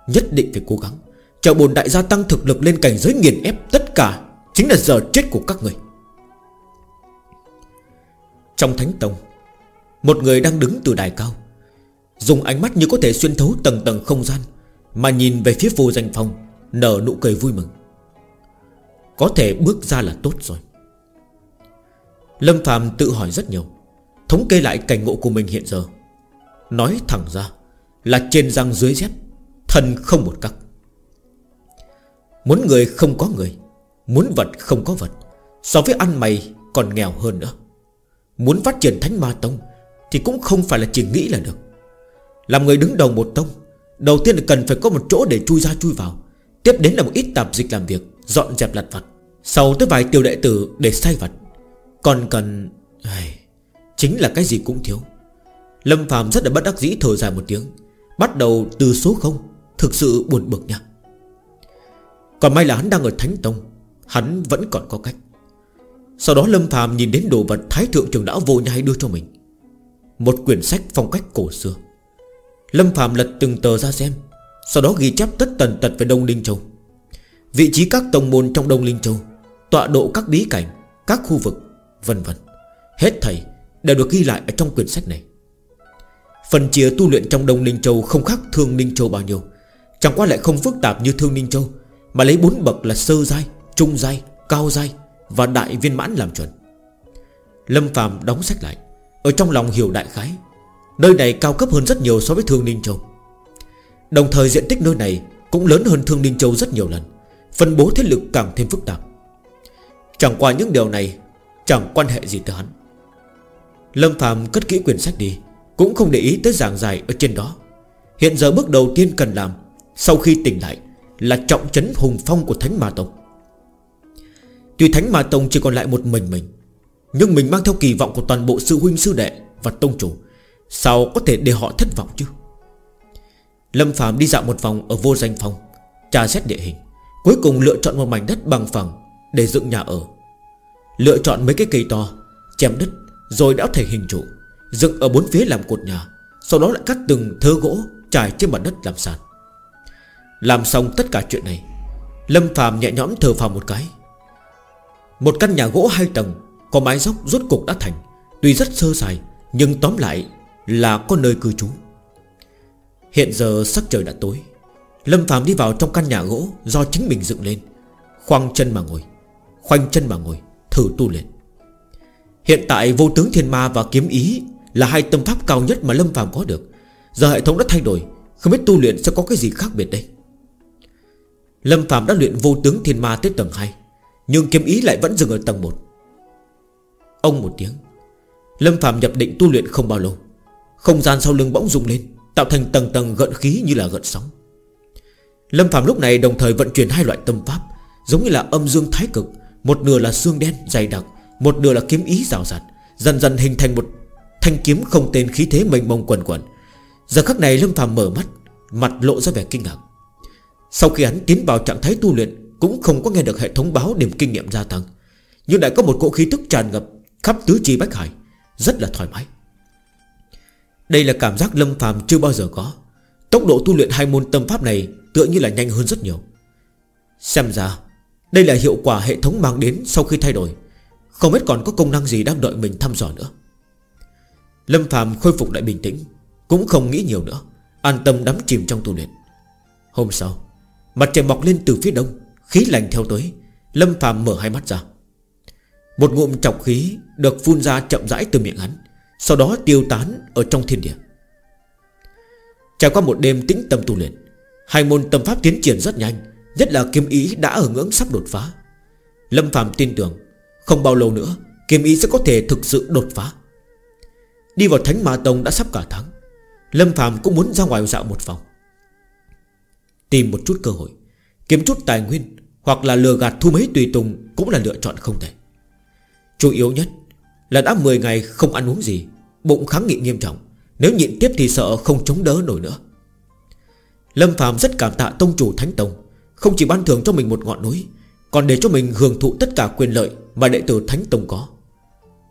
Nhất định phải cố gắng. Chờ bồn đại gia tăng thực lực lên cảnh giới nghiền ép tất cả. Chính là giờ chết của các người. Trong thánh tông, Một người đang đứng từ đài cao, Dùng ánh mắt như có thể xuyên thấu tầng tầng không gian, Mà nhìn về phía vô danh phong Nở nụ cười vui mừng. Có thể bước ra là tốt rồi. Lâm Phạm tự hỏi rất nhiều, Thống kê lại cảnh ngộ của mình hiện giờ. Nói thẳng ra Là trên răng dưới dép, Thân không một cắc. Muốn người không có người Muốn vật không có vật, So với ăn mày còn nghèo hơn nữa. Muốn phát triển thánh ma tông Thì cũng không phải là chỉ nghĩ là được. Làm người đứng đầu một tông, Đầu tiên là cần phải có một chỗ để chui ra chui vào. Tiếp đến là một ít tạp dịch làm việc, Dọn dẹp lặt vặt, Sau tới vài tiểu đệ tử để say vặt Còn cần Chính là cái gì cũng thiếu. Lâm Phạm rất là bất đắc dĩ thở dài một tiếng, Bắt đầu từ số 0 Thực sự buồn bực nha. Còn may là hắn đang ở Thánh Tông Hắn vẫn còn có cách. Sau đó Lâm phàm nhìn đến đồ vật Thái thượng trường lão vô nhai đưa cho mình. Một quyển sách phong cách cổ xưa. Lâm phàm lật từng tờ ra xem Sau đó ghi chép tất tần tật về Đông Linh Châu. Vị trí các tông môn trong Đông Linh Châu Tọa độ các bí cảnh Các khu vực Vân vân. Hết thầy đều được ghi lại ở trong quyển sách này. Phần chia tu luyện trong Đông Ninh Châu Không khác Thương Ninh Châu bao nhiêu. Chẳng qua lại không phức tạp như Thương Ninh Châu Mà lấy bốn bậc là sơ giai, trung giai, cao giai Và đại viên mãn làm chuẩn. Lâm Phạm đóng sách lại Ở trong lòng hiểu đại khái Nơi này cao cấp hơn rất nhiều so với Thương Ninh Châu. Đồng thời diện tích nơi này Cũng lớn hơn Thương Ninh Châu rất nhiều lần Phân bố thế lực càng thêm phức tạp. Chẳng qua những điều này Chẳng quan hệ gì tới hắn. Lâm Phạm cất kỹ quyển sách đi Cũng không để ý tới giảng dài ở trên đó. Hiện giờ bước đầu tiên cần làm Sau khi tỉnh lại Là trọng trấn hùng phong của Thánh Ma Tông Tuy Thánh Ma Tông chỉ còn lại một mình mình, Nhưng mình mang theo kỳ vọng của toàn bộ sư huynh sư đệ Và tông chủ, Sao có thể để họ thất vọng chứ? Lâm Phạm đi dạo một vòng ở vô danh phòng, Tra xét địa hình, Cuối cùng lựa chọn một mảnh đất bằng phẳng Để dựng nhà ở. Lựa chọn mấy cái cây to, Chém đất rồi đã thành hình trụ, Dựng ở bốn phía làm cột nhà, Sau đó lại cắt từng thơ gỗ Trải trên mặt đất làm sàn. Làm xong tất cả chuyện này, Lâm Phạm nhẹ nhõm thở phào một cái. Một căn nhà gỗ hai tầng, Có mái dốc rốt cục đã thành, Tuy rất sơ sài, Nhưng tóm lại là có nơi cư trú. Hiện giờ sắc trời đã tối. Lâm Phạm đi vào trong căn nhà gỗ Do chính mình dựng lên, Khoanh chân mà ngồi, Khoanh chân mà ngồi, Thử tu luyện. Hiện tại vô tướng thiên ma và kiếm ý Là hai tâm pháp cao nhất mà Lâm Phạm có được. Giờ hệ thống đã thay đổi, Không biết tu luyện sẽ có cái gì khác biệt đây? Lâm Phạm đã luyện vô tướng thiên ma tới tầng 2 nhưng kiếm ý lại vẫn dừng ở tầng 1 Ông một tiếng, Lâm Phạm nhập định tu luyện không bao lâu. Không gian sau lưng bỗng rung lên, Tạo thành tầng tầng gợn khí như là gợn sóng. Lâm Phạm lúc này đồng thời vận chuyển hai loại tâm pháp, Giống như là âm dương thái cực. Một nửa là xương đen dày đặc, một nửa là kiếm ý rào rạt, Dần dần hình thành một thanh kiếm không tên khí thế mênh mông quần quần. Giờ khắc này Lâm Phạm mở mắt, Mặt lộ ra vẻ kinh ngạc. Sau khi hắn tiến vào trạng thái tu luyện cũng không có nghe được hệ thống báo điểm kinh nghiệm gia tăng. Nhưng lại có một cỗ khí tức tràn ngập Khắp tứ chi bách hải. Rất là thoải mái. Đây là cảm giác Lâm phàm chưa bao giờ có. Tốc độ tu luyện hai môn tâm pháp này Tựa như là nhanh hơn rất nhiều. Xem ra, Đây là hiệu quả hệ thống mang đến sau khi thay đổi. Không biết còn có công năng gì đang đợi mình thăm dò nữa. Lâm phàm khôi phục lại bình tĩnh, Cũng không nghĩ nhiều nữa. An tâm đắm chìm trong tu luyện. Hôm sau, Mặt trời mọc lên từ phía đông. Khí lành theo tới, Lâm phàm mở hai mắt ra. Một ngụm trọc khí Được phun ra chậm rãi từ miệng hắn, Sau đó tiêu tán ở trong thiên địa. Trải qua một đêm tĩnh tâm tu luyện, Hai môn tâm pháp tiến triển rất nhanh, Nhất là kiếm ý đã ở ngưỡng sắp đột phá. Lâm phàm tin tưởng, không bao lâu nữa, Kiếm ý sẽ có thể thực sự đột phá. Đi vào Thánh Ma Tông đã sắp cả tháng, Lâm phàm cũng muốn ra ngoài dạo một vòng. Tìm một chút cơ hội, Kiếm chút tài nguyên hoặc là lừa gạt thu mấy tùy tùng Cũng là lựa chọn không thể. Chủ yếu nhất là đã 10 ngày không ăn uống gì, Bụng kháng nghị nghiêm trọng, Nếu nhịn tiếp thì sợ không chống đỡ nổi nữa. Lâm Phạm rất cảm tạ Tông chủ Thánh Tông, Không chỉ ban thưởng cho mình một ngọn núi, Còn để cho mình hưởng thụ tất cả quyền lợi mà đệ tử Thánh Tông có.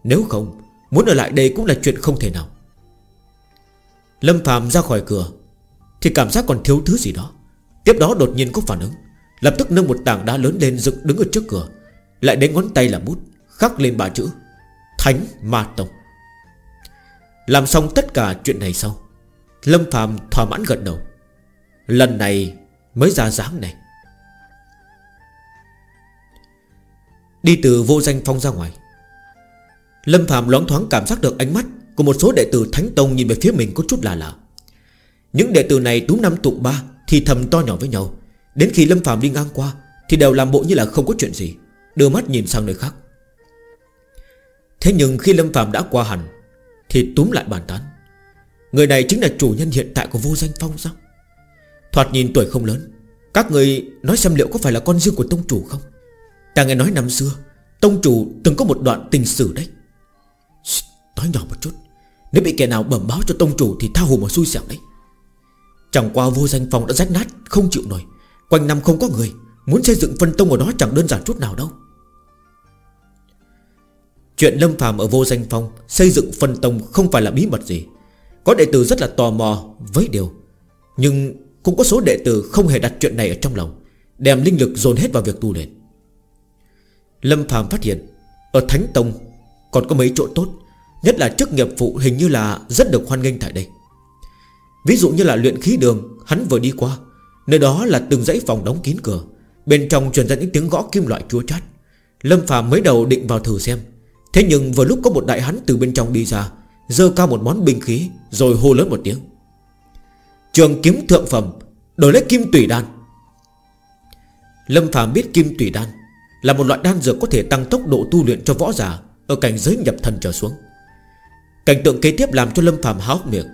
Nếu không, Muốn ở lại đây cũng là chuyện không thể nào. Lâm Phạm ra khỏi cửa Thì cảm giác còn thiếu thứ gì đó, Tiếp đó đột nhiên có phản ứng. Lập tức nâng một tảng đá lớn lên dựng đứng ở trước cửa. Lại đến ngón tay là bút, Khắc lên ba chữ, Thánh Ma Tông. Làm xong tất cả chuyện này sau, Lâm Phạm thỏa mãn gật đầu. Lần này mới ra dáng này. Đi từ vô danh phong ra ngoài, Lâm Phạm loáng thoáng cảm giác được ánh mắt Của một số đệ tử Thánh Tông nhìn về phía mình có chút là lạ. Những đệ tử này túm năm tụng ba Thì thầm to nhỏ với nhau. Đến khi Lâm Phạm đi ngang qua, Thì đều làm bộ như là không có chuyện gì, Đưa mắt nhìn sang nơi khác. Thế nhưng khi Lâm Phạm đã qua hẳn, Thì túm lại bàn tán. Người này chính là chủ nhân hiện tại của vô danh phong sao? Thoạt nhìn tuổi không lớn, Các người nói xem liệu có phải là con riêng của tông chủ không? Ta nghe nói năm xưa, Tông chủ từng có một đoạn tình sử đấy. Nói nhỏ một chút, Nếu bị kẻ nào bẩm báo cho tông chủ Thì tha hồ mà xui xẻo đấy. Chẳng qua vô danh phong đã rách nát, Không chịu nổi. Quanh năm không có người, Muốn xây dựng phân tông ở đó chẳng đơn giản chút nào đâu. Chuyện Lâm phàm ở vô danh phong Xây dựng phân tông không phải là bí mật gì. Có đệ tử rất là tò mò với điều, Nhưng cũng có số đệ tử không hề đặt chuyện này ở trong lòng, Đem linh lực dồn hết vào việc tu luyện. Lâm phàm phát hiện, Ở Thánh Tông còn có mấy chỗ tốt, Nhất là chức nghiệp phụ hình như là rất được hoan nghênh tại đây. Ví dụ như là luyện khí đường, Hắn vừa đi qua Nơi đó là từng dãy phòng đóng kín cửa. Bên trong truyền ra những tiếng gõ kim loại chua chát. Lâm phàm mới đầu định vào thử xem. Thế nhưng vừa lúc có một đại hắn từ bên trong đi ra Dơ cao một món binh khí, Rồi hô lớn một tiếng. Trường kiếm thượng phẩm, Đổi lấy kim tủy đan. Lâm phàm biết kim tủy đan Là một loại đan dược có thể tăng tốc độ tu luyện cho võ giả Ở cảnh giới nhập thần trở xuống. Cảnh tượng kế tiếp làm cho Lâm phàm háo miệng.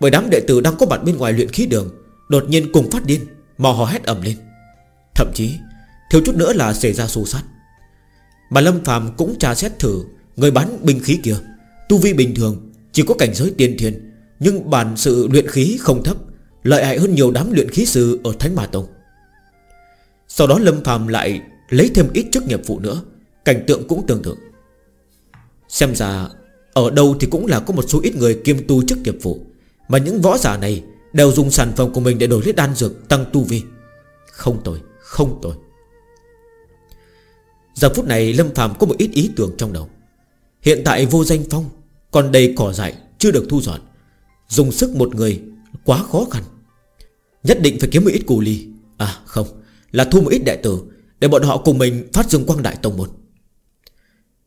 Bởi đám đệ tử đang có mặt bên ngoài luyện khí đường Đột nhiên cùng phát điên, Mò hò hét ầm lên. Thậm chí, thiếu chút nữa là xảy ra xô sát Mà Lâm phàm cũng tra xét thử Người bán binh khí kia. Tu vi bình thường, Chỉ có cảnh giới tiên thiên, Nhưng bản sự luyện khí không thấp, Lợi hại hơn nhiều đám luyện khí sư ở Thánh Ma Tông. Sau đó Lâm phàm lại Lấy thêm ít chức nghiệp vụ nữa, Cảnh tượng cũng tương tự. Xem ra, Ở đâu thì cũng là có một số ít người kiêm tu chức nghiệp vụ, Mà những võ giả này Đều dùng sản phẩm của mình để đổi lấy đan dược Tăng tu vi. Không tồi, không tồi. Giờ phút này Lâm phàm có một ít ý tưởng trong đầu. Hiện tại vô danh phong Còn đầy cỏ dại chưa được thu dọn. Dùng sức một người quá khó khăn. Nhất định phải kiếm một ít cù ly. À không Là thu một ít đại tử Để bọn họ cùng mình phát dương quang đại tông môn.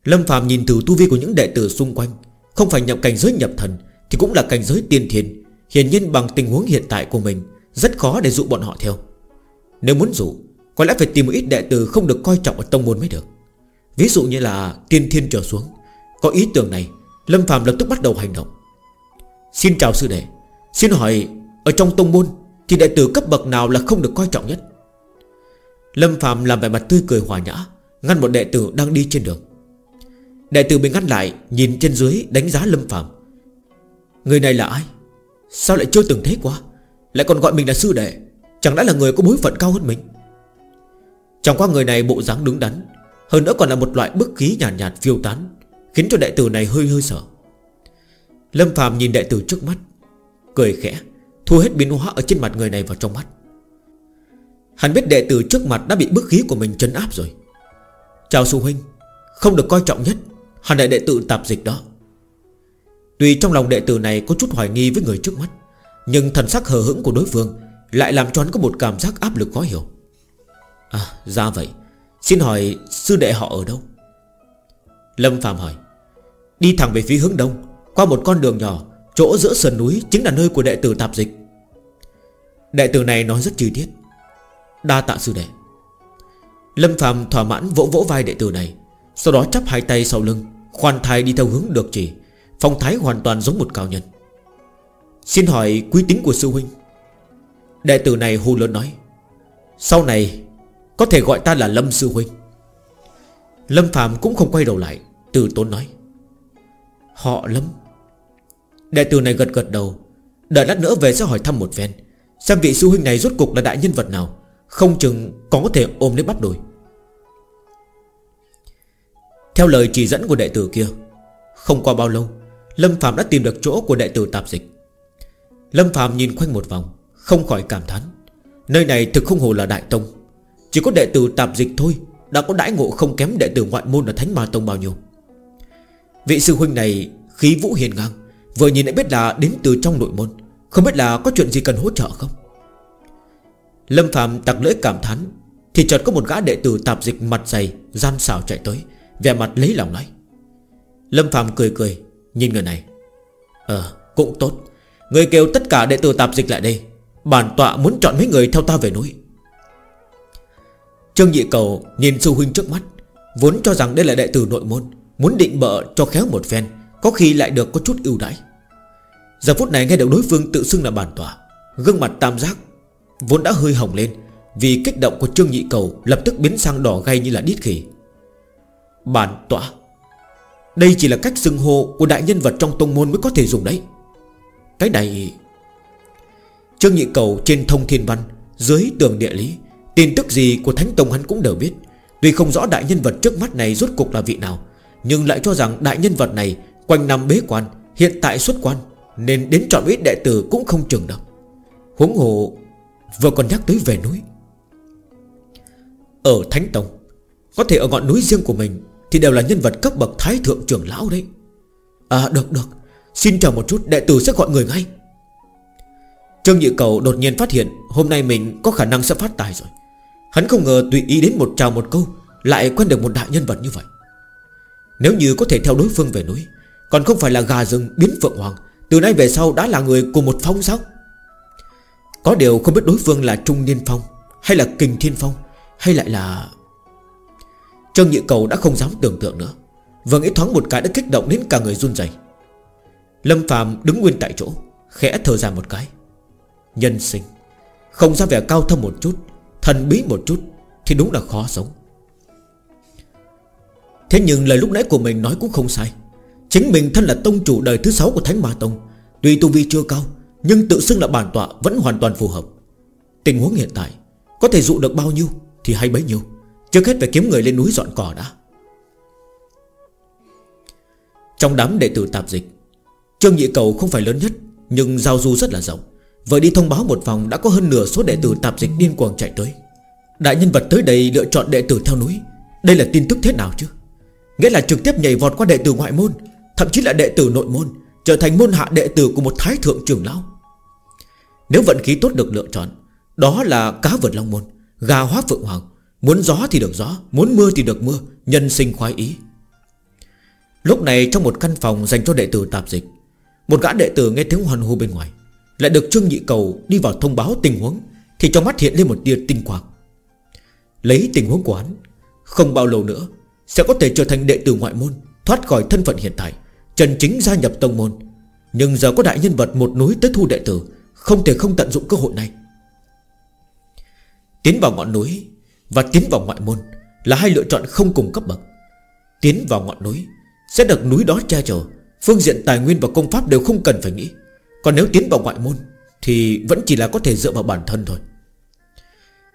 Lâm phàm nhìn thử tu vi của những đệ tử xung quanh. Không phải nhập cảnh giới nhập thần Thì cũng là cảnh giới tiên thiên. Hiển nhiên bằng tình huống hiện tại của mình, Rất khó để dụ bọn họ theo. Nếu muốn dụ, Có lẽ phải tìm một ít đệ tử không được coi trọng ở tông môn mới được. Ví dụ như là tiên thiên trở xuống. Có ý tưởng này, Lâm Phạm lập tức bắt đầu hành động. Xin chào sư đệ. Xin hỏi, Ở trong tông môn Thì đệ tử cấp bậc nào là không được coi trọng nhất? Lâm Phạm làm vẻ mặt tươi cười hòa nhã, Ngăn một đệ tử đang đi trên đường. Đệ tử bị ngăn lại, Nhìn trên dưới đánh giá Lâm Phạm Người này là ai? Sao lại chưa từng thấy qua Lại còn gọi mình là sư đệ Chẳng lẽ là người có bối phận cao hơn mình? Chẳng qua người này bộ dáng đứng đắn Hơn nữa còn là một loại bức khí nhàn nhạt, nhạt phiêu tán Khiến cho đệ tử này hơi hơi sợ. Lâm Phạm nhìn đệ tử trước mắt Cười khẽ Thu hết biến hóa ở trên mặt người này vào trong mắt. Hắn biết đệ tử trước mặt đã bị bức khí của mình chấn áp rồi. Chào sư huynh Không được coi trọng nhất Hắn là đệ tử tạp dịch đó. Tuy trong lòng đệ tử này có chút hoài nghi với người trước mắt, Nhưng thần sắc hờ hững của đối phương Lại làm cho hắn có một cảm giác áp lực khó hiểu. À ra vậy. Xin hỏi sư đệ họ ở đâu? Lâm Phạm hỏi. Đi thẳng về phía hướng đông, Qua một con đường nhỏ, Chỗ giữa sườn núi chính là nơi của đệ tử tạp dịch. Đệ tử này nói rất chi tiết. Đa tạ sư đệ. Lâm Phạm thỏa mãn vỗ vỗ vai đệ tử này, Sau đó chắp hai tay sau lưng, Khoan thai đi theo hướng được chỉ. Phong thái hoàn toàn giống một cao nhân. Xin hỏi quý tính của sư huynh, Đệ tử này hù lớn nói, Sau này Có thể gọi ta là Lâm sư huynh. Lâm Phạm cũng không quay đầu lại, Từ tốn nói, Họ Lâm. Đệ tử này gật gật đầu, Đợi lát nữa về sẽ hỏi thăm một phen, Xem vị sư huynh này rốt cục là đại nhân vật nào, Không chừng còn có thể ôm lấy bắt đùi. Theo lời chỉ dẫn của đệ tử kia, Không qua bao lâu Lâm Phạm đã tìm được chỗ của đệ tử tạp dịch. Lâm Phạm nhìn quanh một vòng, Không khỏi cảm thán. Nơi này thực không hồ là Đại Tông. Chỉ có đệ tử tạp dịch thôi, Đã có đãi ngộ không kém đệ tử ngoại môn ở Thánh Ma Tông bao nhiêu. Vị sư huynh này, khí vũ hiền ngang, Vừa nhìn đã biết là đến từ trong nội môn. Không biết là có chuyện gì cần hỗ trợ không? Lâm Phạm tặc lưỡi cảm thán, Thì chợt có một gã đệ tử tạp dịch mặt dày, Gian xảo chạy tới, Vẻ mặt lấy lòng nói. Lâm Phạm cười cười Nhìn người này. Ờ cũng tốt. Người kêu tất cả đệ tử tạp dịch lại đây. Bản tọa muốn chọn mấy người theo ta về núi. Trương Nhị Cầu nhìn sư huynh trước mắt, Vốn cho rằng đây là đệ tử nội môn, Muốn định bợ cho khéo một phen, Có khi lại được có chút ưu đãi. Giờ phút này nghe được đối phương tự xưng là bản tỏa Gương mặt tam giác Vốn đã hơi hồng lên Vì kích động của Trương Nhị Cầu Lập tức biến sang đỏ gay như là đít khỉ. Bản tỏa đây chỉ là cách xưng hô của đại nhân vật trong tông môn mới có thể dùng đấy. Cái này, Trương Nhị Cầu trên thông thiên văn, Dưới tường địa lý, Tin tức gì của Thánh Tông hắn cũng đều biết. Tuy không rõ đại nhân vật trước mắt này rốt cuộc là vị nào, Nhưng lại cho rằng đại nhân vật này Quanh năm bế quan, Hiện tại xuất quan, Nên đến chọn ít đệ tử cũng không chừng đâu Huống hồ, Vừa còn nhắc tới về núi. Ở Thánh Tông, Có thể ở ngọn núi riêng của mình thì đều là nhân vật cấp bậc thái thượng trưởng lão đấy. À được được. Xin chờ một chút, đệ tử sẽ gọi người ngay. Trương Nhị Cầu đột nhiên phát hiện Hôm nay mình có khả năng sẽ phát tài rồi. Hắn không ngờ tùy ý đến một chào một câu, Lại quen được một đại nhân vật như vậy. Nếu như có thể theo đối phương về núi, Còn không phải là gà rừng biến phượng hoàng, Từ nay về sau đã là người của một phong sao? Có điều không biết đối phương là Trung Niên Phong, Hay là Kình Thiên Phong, Hay lại là Trương Nhị Cầu đã không dám tưởng tượng nữa. Vừa nghĩ thoáng một cái đã kích động đến cả người run rẩy. Lâm Phạm đứng nguyên tại chỗ, Khẽ thở ra một cái. Nhân sinh, Không ra vẻ cao thâm một chút, Thần bí một chút Thì đúng là khó sống. Thế nhưng lời lúc nãy của mình nói cũng không sai. Chính mình thân là tông chủ đời thứ sáu của Thánh Ma Tông, Tuy tu vi chưa cao, Nhưng tự xưng là bản tọa vẫn hoàn toàn phù hợp. Tình huống hiện tại Có thể dụ được bao nhiêu Thì hay bấy nhiêu. Trước hết phải kiếm người lên núi dọn cỏ đã. Trong đám đệ tử tạp dịch, Trương Nhị Cầu không phải lớn nhất, Nhưng giao du rất là rộng. Vừa đi thông báo một vòng, đã có hơn nửa số đệ tử tạp dịch điên cuồng chạy tới. Đại nhân vật tới đây lựa chọn đệ tử theo núi. Đây là tin tức thế nào chứ? Nghĩa là trực tiếp nhảy vọt qua đệ tử ngoại môn, Thậm chí là đệ tử nội môn, Trở thành môn hạ đệ tử của một thái thượng trưởng lão. Nếu vận khí tốt được lựa chọn, Đó là cá vượt long môn, Gà hóa phượng hoàng Muốn gió thì được gió, Muốn mưa thì được mưa, Nhân sinh khoái ý. Lúc này trong một căn phòng dành cho đệ tử tạp dịch, Một gã đệ tử nghe tiếng hoan hô bên ngoài, lại được Trương Nhị Cầu đi vào thông báo tình huống, Thì trong mắt hiện lên một tia tinh quang. Lấy tình huống của hắn, Không bao lâu nữa, Sẽ có thể trở thành đệ tử ngoại môn, Thoát khỏi thân phận hiện tại Trần chính gia nhập tông môn. Nhưng giờ có đại nhân vật một núi tới thu đệ tử, Không thể không tận dụng cơ hội này. Tiến vào ngọn núi và tiến vào ngoại môn Là hai lựa chọn không cùng cấp bậc. Tiến vào ngọn núi Sẽ được núi đó che chở, Phương diện tài nguyên và công pháp đều không cần phải nghĩ. Còn nếu tiến vào ngoại môn Thì vẫn chỉ là có thể dựa vào bản thân thôi.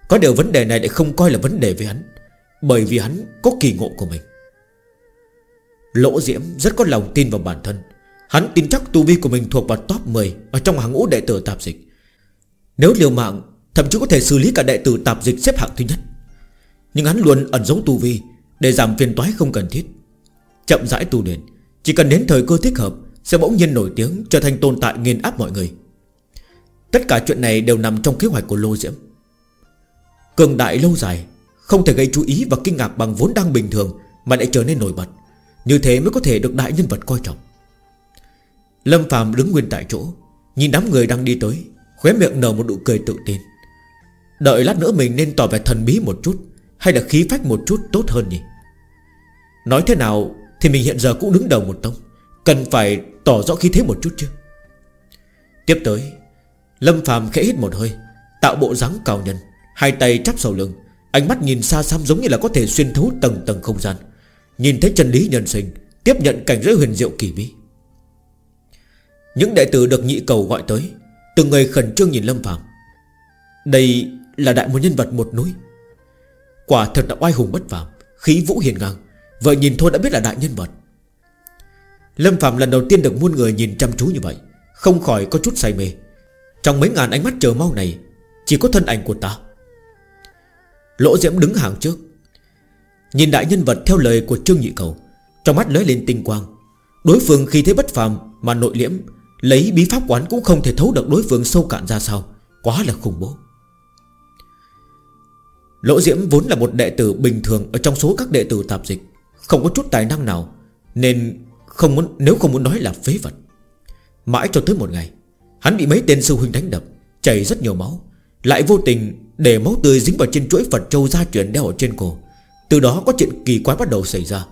Có điều vấn đề này lại không coi là vấn đề với hắn, Bởi vì hắn có kỳ ngộ của mình. Lỗ Diễm rất có lòng tin vào bản thân. Hắn tin chắc tu vi của mình thuộc vào top 10 Ở trong hàng ngũ đệ tử tạp dịch. Nếu liều mạng, Thậm chí có thể xử lý cả đệ tử tạp dịch xếp hạng thứ nhất. Nhưng hắn luôn ẩn giấu tu vi, Để giảm phiền toái không cần thiết. Chậm rãi tu luyện, Chỉ cần đến thời cơ thích hợp, sẽ bỗng nhiên nổi tiếng, Trở thành tồn tại nghiền áp mọi người. Tất cả chuyện này đều nằm trong kế hoạch của Lô Diễm. Cường đại lâu dài, Không thể gây chú ý và kinh ngạc bằng vốn đang bình thường, Mà lại trở nên nổi bật. Như thế mới có thể được đại nhân vật coi trọng. Lâm Phạm đứng nguyên tại chỗ, Nhìn đám người đang đi tới, Khóe miệng nở một nụ cười tự tin. Đợi lát nữa mình nên tỏ vẻ thần bí một chút hay là khí phách một chút tốt hơn nhỉ? Nói thế nào Thì mình hiện giờ cũng đứng đầu một tông, Cần phải tỏ rõ khí thế một chút chứ. Tiếp tới, Lâm Phạm khẽ hít một hơi, Tạo bộ dáng cao nhân, Hai tay chắp sau lưng, Ánh mắt nhìn xa xăm giống như là có thể xuyên thấu tầng tầng không gian. Nhìn thấy chân lý nhân sinh, Tiếp nhận cảnh giới huyền diệu kỳ bí. Những đệ tử được nhị cầu gọi tới, Từng người khẩn trương nhìn Lâm Phạm Đây là đại một nhân vật một núi Quả thật là oai hùng bất phàm, Khí vũ hiền ngang. Vậy nhìn thôi đã biết là đại nhân vật. Lâm Phạm lần đầu tiên được muôn người nhìn chăm chú như vậy, Không khỏi có chút say mê. Trong mấy ngàn ánh mắt chờ mau này, Chỉ có thân ảnh của ta. Lỗ Diễm đứng hàng trước, Nhìn đại nhân vật theo lời của Trương Nhị Cầu, Trong mắt lóe lên tinh quang. Đối phương khi thế bất phàm mà nội liễm, Lấy bí pháp quán cũng không thể thấu được đối phương sâu cạn ra sao, Quá là khủng bố. Lỗ Diễm vốn là một đệ tử bình thường Ở trong số các đệ tử tạp dịch, Không có chút tài năng nào, Nên không muốn, nếu không muốn nói là phế vật. Mãi cho tới một ngày, Hắn bị mấy tên sư huynh đánh đập, Chảy rất nhiều máu, Lại vô tình để máu tươi dính vào trên chuỗi Phật Châu gia truyền đeo ở trên cổ. Từ đó có chuyện kỳ quái bắt đầu xảy ra.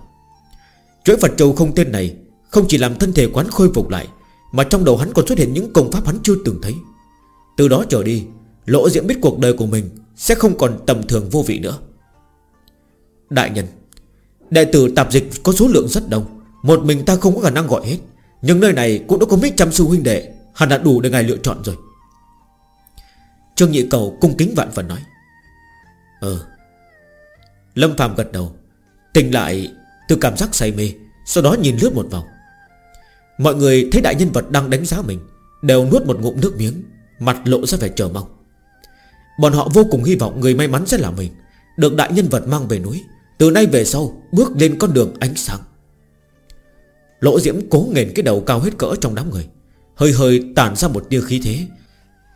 Chuỗi Phật Châu không tên này Không chỉ làm thân thể quán khôi phục lại, Mà trong đầu hắn còn xuất hiện những công pháp hắn chưa từng thấy. Từ đó trở đi, Lỗ Diễm biết cuộc đời của mình sẽ không còn tầm thường vô vị nữa. Đại nhân, Đệ tử tạp dịch có số lượng rất đông, Một mình ta không có khả năng gọi hết, Nhưng nơi này cũng đã có mấy trăm sư huynh đệ, Hẳn đã đủ để ngài lựa chọn rồi. Trương Nhị Cầu cung kính vạn phần nói. Ừ Lâm Phạm gật đầu, Tỉnh lại từ cảm giác say mê, Sau đó nhìn lướt một vòng. Mọi người thấy đại nhân vật đang đánh giá mình, Đều nuốt một ngụm nước miếng, Mặt lộ ra vẻ chờ mong. Bọn họ vô cùng hy vọng người may mắn sẽ là mình, Được đại nhân vật mang về núi. Từ nay về sau, Bước lên con đường ánh sáng. Lỗ diễm cố nghền cái đầu cao hết cỡ trong đám người. Hơi hơi tản ra một tia khí thế.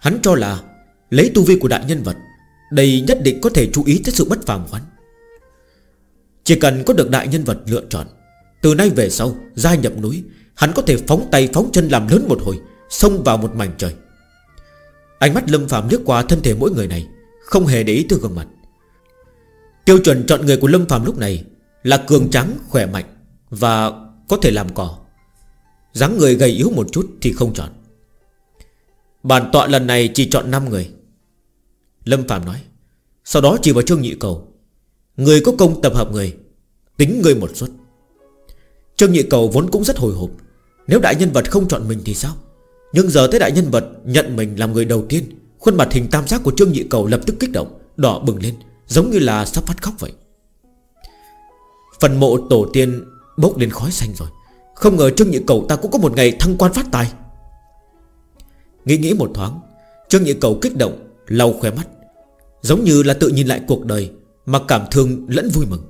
Hắn cho là Lấy tu vi của đại nhân vật, Đây nhất định có thể chú ý tới sự bất phàm của hắn Chỉ cần có được đại nhân vật lựa chọn, Từ nay về sau, Gia nhập núi, Hắn có thể phóng tay phóng chân làm lớn một hồi, Xông vào một mảnh trời. Ánh mắt Lâm Phạm liếc qua thân thể mỗi người này Không hề để ý tới gương mặt. Tiêu chuẩn chọn người của Lâm Phạm lúc này Là cường trắng, khỏe mạnh Và có thể làm cỏ. Dáng người gầy yếu một chút thì không chọn. Bản tọa lần này chỉ chọn 5 người. Lâm Phạm nói Sau đó chỉ vào Trương Nhị Cầu. Người có công tập hợp người Tính người một suất. Trương Nhị Cầu vốn cũng rất hồi hộp Nếu đại nhân vật không chọn mình thì sao? Nhưng giờ thấy đại nhân vật nhận mình làm người đầu tiên, Khuôn mặt hình tam giác của Trương Nhị Cầu lập tức kích động, Đỏ bừng lên, Giống như là sắp phát khóc vậy. Phần mộ tổ tiên bốc lên khói xanh rồi. Không ngờ Trương Nhị Cầu ta cũng có một ngày thăng quan phát tài. Nghĩ nghĩ một thoáng, Trương Nhị Cầu kích động, Lau khóe mắt. Giống như là tự nhìn lại cuộc đời, Mà cảm thương lẫn vui mừng.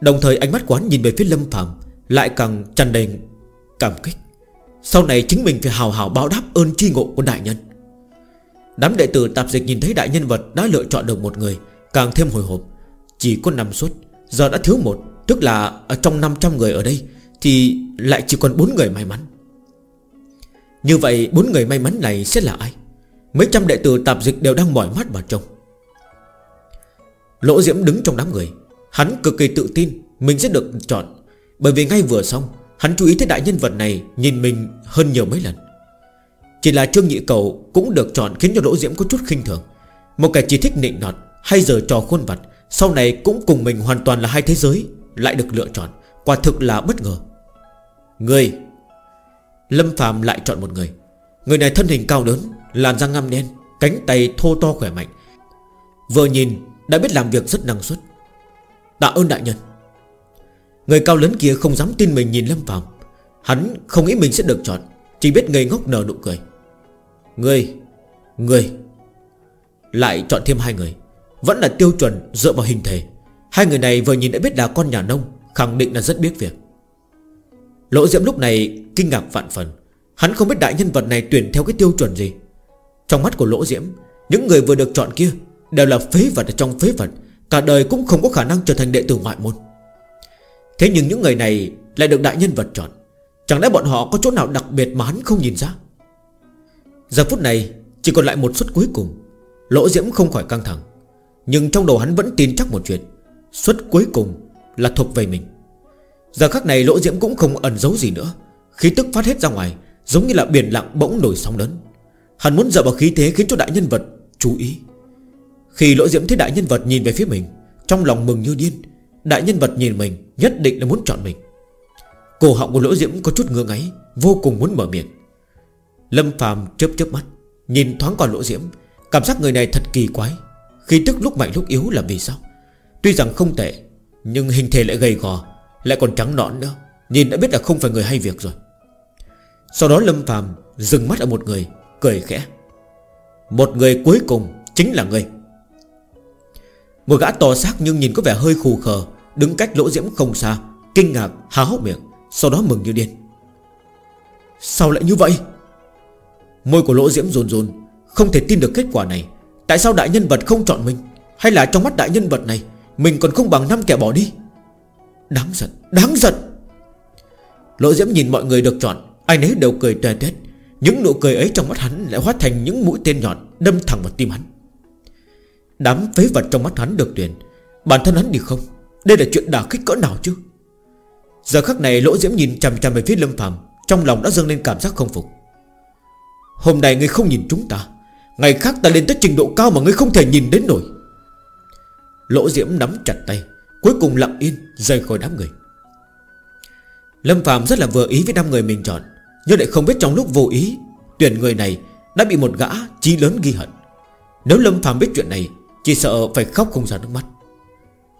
Đồng thời ánh mắt quán nhìn về phía Lâm Phạm Lại càng tràn đầy cảm kích. Sau này chính mình phải hào hào báo đáp ơn chi ngộ của đại nhân. Đám đệ tử tạp dịch nhìn thấy đại nhân vật Đã lựa chọn được một người, Càng thêm hồi hộp. Chỉ có 5 suất, Giờ đã thiếu một, Tức là ở trong 500 người ở đây Thì lại chỉ còn 4 người may mắn. Như vậy bốn người may mắn này sẽ là ai? Mấy trăm đệ tử tạp dịch đều đang mỏi mắt vào trông. Lỗ Diễm đứng trong đám người. Hắn cực kỳ tự tin, Mình sẽ được chọn. Bởi vì ngay vừa xong Hắn chú ý thấy đại nhân vật này, Nhìn mình hơn nhiều mấy lần. Chỉ là Trương Nhị Cầu cũng được chọn Khiến cho đỗ Diễm có chút khinh thường. Một kẻ chỉ thích nịnh nọt Hay giờ trò khuôn vặt, Sau này cũng cùng mình hoàn toàn là hai thế giới, Lại được lựa chọn, Quả thực là bất ngờ. Người. Lâm Phạm lại chọn một người. Người này thân hình cao lớn, Làn da ngăm đen, Cánh tay thô to khỏe mạnh. Vừa nhìn, đã biết làm việc rất năng suất. Tạ ơn đại nhân. Người cao lớn kia không dám tin mình nhìn Lâm Phạm. Hắn không nghĩ mình sẽ được chọn, Chỉ biết ngây ngốc nở nụ cười. Người Người Lại chọn thêm hai người. Vẫn là tiêu chuẩn dựa vào hình thể. Hai người này vừa nhìn đã biết là con nhà nông, Khẳng định là rất biết việc. Lỗ Diễm lúc này kinh ngạc vạn phần. Hắn không biết đại nhân vật này tuyển theo cái tiêu chuẩn gì. Trong mắt của Lỗ Diễm, Những người vừa được chọn kia Đều là phế vật ở trong phế vật. Cả đời cũng không có khả năng trở thành đệ tử ngoại môn. Thế nhưng những người này Lại được đại nhân vật chọn. Chẳng lẽ bọn họ có chỗ nào đặc biệt mà hắn không nhìn ra? Giờ phút này, Chỉ còn lại một suất cuối cùng. Lỗ Diễm không khỏi căng thẳng. Nhưng trong đầu hắn vẫn tin chắc một chuyện. Suất cuối cùng là thuộc về mình. Giờ khắc này Lỗ Diễm cũng không ẩn giấu gì nữa. Khí tức phát hết ra ngoài, Giống như là biển lặng bỗng nổi sóng lớn. Hắn muốn dựa vào khí thế khiến cho đại nhân vật chú ý. Khi lỗ diễm thấy đại nhân vật nhìn về phía mình, Trong lòng mừng như điên. Đại nhân vật nhìn mình nhất định là muốn chọn mình. Cổ họng của lỗ diễm có chút ngơ ngáy, Vô cùng muốn mở miệng. Lâm phàm chớp chớp mắt, Nhìn thoáng qua lỗ diễm, Cảm giác người này thật kỳ quái. Khi tức lúc mạnh lúc yếu là vì sao? Tuy rằng không tệ, Nhưng hình thể lại gầy gò, Lại còn trắng nõn nữa, Nhìn đã biết là không phải người hay việc rồi. Sau đó Lâm phàm dừng mắt ở một người, Cười khẽ. Một người cuối cùng chính là ngươi Một gã to xác nhưng nhìn có vẻ hơi khù khờ Đứng cách lỗ diễm không xa, Kinh ngạc há hốc miệng, Sau đó mừng như điên. Sao lại như vậy? Môi của lỗ diễm rồn rồn, Không thể tin được kết quả này. Tại sao đại nhân vật không chọn mình? Hay là trong mắt đại nhân vật này, Mình còn không bằng năm kẻ bỏ đi? Đáng giận Đáng giận! Lỗ diễm nhìn mọi người được chọn, Ai nấy đều cười tè tét. Những nụ cười ấy trong mắt hắn lại hóa thành những mũi tên nhọn, Đâm thẳng vào tim hắn. Đám phế vật trong mắt hắn được tuyển, Bản thân hắn thì không. Đây là chuyện đả kích cỡ nào chứ? Giờ khắc này lỗ diễm nhìn chằm chằm về phía Lâm Phạm Trong lòng đã dâng lên cảm giác không phục. Hôm nay ngươi không nhìn chúng ta, Ngày khác ta lên tới trình độ cao mà ngươi không thể nhìn đến nổi. Lỗ diễm nắm chặt tay, Cuối cùng lặng yên rời khỏi đám người. Lâm Phạm rất là vừa ý với năm người mình chọn, Nhưng lại không biết trong lúc vô ý, Tuyển người này đã bị một gã chí lớn ghi hận. Nếu Lâm Phạm biết chuyện này, Chỉ sợ phải khóc không ra nước mắt.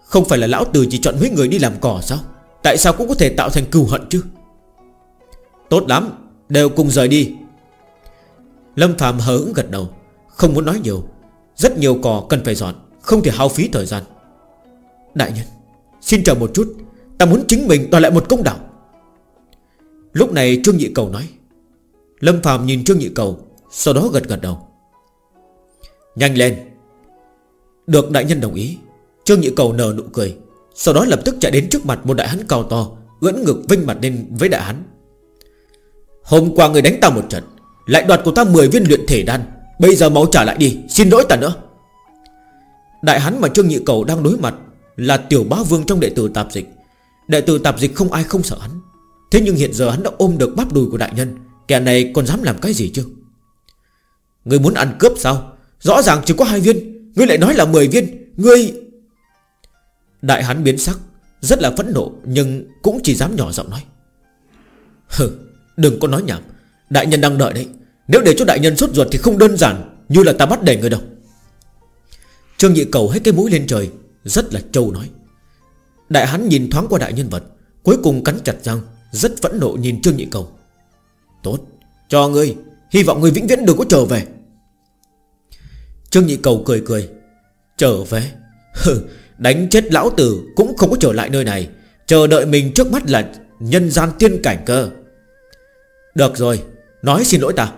Không phải là lão tử chỉ chọn mấy người đi làm cỏ sao? Tại sao cũng có thể tạo thành cừu hận chứ? Tốt lắm, Đều cùng rời đi. Lâm Phạm hờ hững gật đầu, Không muốn nói nhiều. Rất nhiều cỏ cần phải dọn, Không thể hao phí thời gian. Đại nhân, Xin chờ một chút, Ta muốn chính mình đòi lại một công đạo. Lúc này Trương Nhị Cầu nói. Lâm Phạm nhìn Trương Nhị Cầu, Sau đó gật gật đầu. Nhanh lên. Được đại nhân đồng ý. Trương Nhị Cầu nở nụ cười. Sau đó lập tức chạy đến trước mặt một đại hắn cao to, Ưỡn ngực vinh mặt lên với đại hắn Hôm qua người đánh ta một trận, Lại đoạt của ta 10 viên luyện thể đan, Bây giờ máu trả lại đi, Xin lỗi ta nữa. Đại hắn mà Trương Nhị Cầu đang đối mặt Là tiểu bá vương trong đệ tử tạp dịch. Đệ tử tạp dịch không ai không sợ hắn. Thế nhưng hiện giờ hắn đã ôm được bắp đùi của đại nhân, Kẻ này còn dám làm cái gì chứ? Người muốn ăn cướp sao? Rõ ràng chỉ có hai viên, Ngươi lại nói là 10 viên, Ngươi Đại hắn biến sắc, Rất là phẫn nộ, Nhưng cũng chỉ dám nhỏ giọng nói. Hừ, Đừng có nói nhảm. Đại nhân đang đợi đấy. Nếu để cho đại nhân sốt ruột thì không đơn giản Như là ta bắt đẩy người đâu. Trương Nhị Cầu hết cái mũi lên trời, Rất là trâu nói. Đại hắn nhìn thoáng qua đại nhân vật, Cuối cùng cắn chặt răng, Rất phẫn nộ nhìn Trương Nhị Cầu. Tốt, Cho ngươi, Hy vọng ngươi vĩnh viễn đừng có trở về. Trương Nhị Cầu cười cười. Trở về? Hừ Đánh chết lão tử Cũng không có trở lại nơi này. Chờ đợi mình trước mắt là Nhân gian tiên cảnh cơ. Được rồi, Nói xin lỗi ta.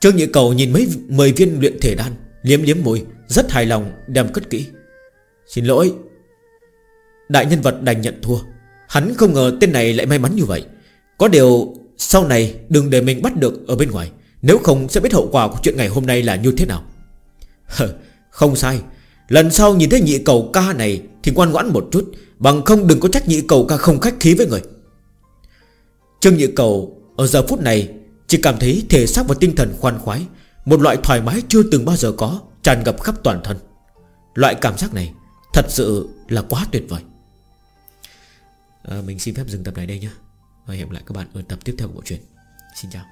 Trương Nhị Cầu nhìn mấy mười viên luyện thể đan, Liếm liếm môi, Rất hài lòng, đem cất kỹ. Xin lỗi. Đại nhân vật đành nhận thua. Hắn không ngờ tên này lại may mắn như vậy. Có điều sau này đừng để mình bắt được ở bên ngoài. Nếu không sẽ biết hậu quả của chuyện ngày hôm nay là như thế nào. Không sai. Lần sau nhìn thấy nhị cầu ca này Thì ngoan ngoãn một chút Bằng không đừng có trách nhị cầu ca không khách khí với người. Trương nhị cầu Ở giờ phút này Chỉ cảm thấy thể xác và tinh thần khoan khoái Một loại thoải mái chưa từng bao giờ có Tràn ngập khắp toàn thân. Loại cảm giác này Thật sự là quá tuyệt vời. À, Mình xin phép dừng tập này đây nhé Và hẹn lại các bạn ở tập tiếp theo của bộ truyện. Xin chào.